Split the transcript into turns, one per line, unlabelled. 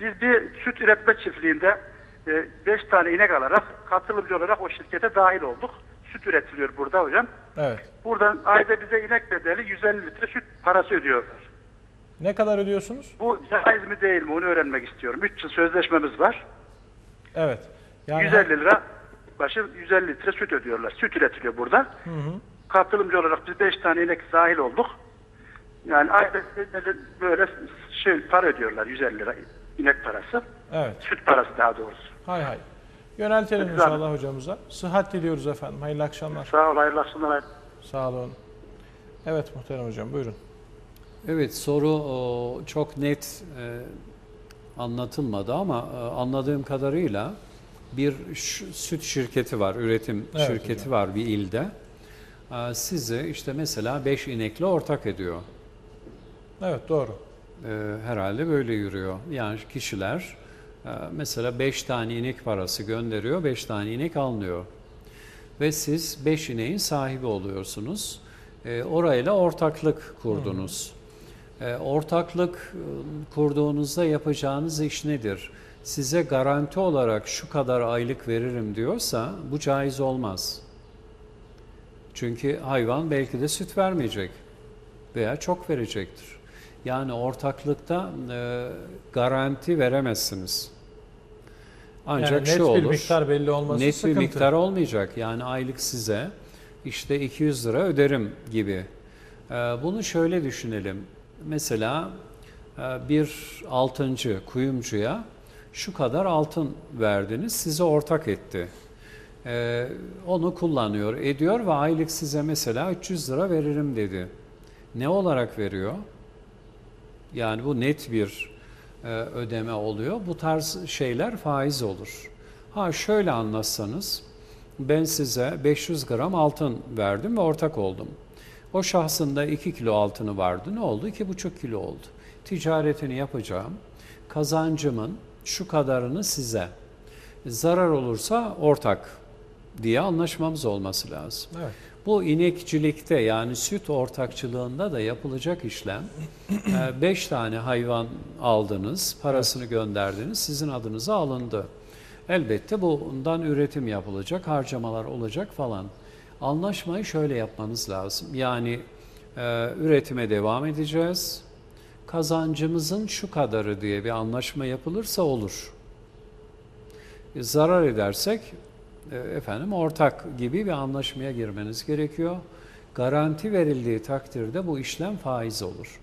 Biz bir süt üretme çiftliğinde 5 tane inek alarak katılımcı olarak o şirkete dahil olduk. Süt üretiliyor burada hocam.
Evet.
Buradan ayda bize inek bedeli 150 litre süt parası ödüyorlar.
Ne kadar ödüyorsunuz?
Bu caiz mi değil mi onu öğrenmek istiyorum. 3 yıl sözleşmemiz var.
Evet. Yani
150 lira başı 150 litre süt ödüyorlar. Süt üretiliyor burada. Katılımcı olarak biz 5 tane inek dahil olduk. Yani ayda böyle şey para ödüyorlar 150 lira inek parası.
Evet.
Süt parası daha doğrusu.
Hay hay. Yöneltelim
Güzel.
inşallah hocamıza. Sıhhat diliyoruz efendim. Hayırlı akşamlar.
Sağ ol, hayırlı akşamlar.
Sağ olun. Evet muhterem hocam buyurun.
Evet soru o, çok net e, anlatılmadı ama e, anladığım kadarıyla bir süt şirketi var, üretim
Evet
şirketi
hocam.
var bir ilde. E, sizi işte mesela 5 inekle ortak ediyor.
Evet doğru.
E, herhalde böyle yürüyor. Yani kişiler e, mesela 5 tane inek parası gönderiyor, 5 tane inek alınıyor. Ve siz 5 ineğin sahibi oluyorsunuz. E, orayla ortaklık kurdunuz. E, ortaklık e, kurduğunuzda yapacağınız iş nedir? Size garanti olarak şu kadar aylık veririm diyorsa bu caiz olmaz. Çünkü hayvan belki de süt vermeyecek veya çok verecektir. Yani ortaklıkta e, garanti veremezsiniz. Ancak
yani net
şu
bir
olur.
miktar belli olması
net
sıkıntı.
bir miktar olmayacak. Yani aylık size işte 200 lira öderim gibi. Ee, Bunu şöyle düşünelim. Mesela e, bir altıncı kuyumcuya şu kadar altın verdiniz, size ortak etti. Ee, Onu kullanıyor, ediyor ve aylık size mesela 300 lira veririm dedi. Ne olarak veriyor? Yani bu net bir e, ödeme oluyor. Bu tarz şeyler faiz olur. Ha şöyle anlatsanız, ben size 500 gram altın verdim ve ortak oldum. O şahsın da 2 kilo altını vardı. Ne oldu? 2,5 kilo oldu. Ticaretini yapacağım. Kazancımın şu kadarını size. Zarar olursa ortak diye anlaşmamız olması lazım.
Evet.
Bu inekçilikte yani süt ortakçılığında da yapılacak işlem 5 tane hayvan aldınız, parasını gönderdiniz, sizin adınıza alındı. Elbette bundan üretim yapılacak, harcamalar olacak falan. Anlaşmayı şöyle yapmanız lazım. Yani e, üretime devam edeceğiz. Kazancımızın şu kadarı diye bir anlaşma yapılırsa olur. E, zarar edersek e, efendim ortak gibi bir anlaşmaya girmeniz gerekiyor. Garanti verildiği takdirde bu işlem faiz olur.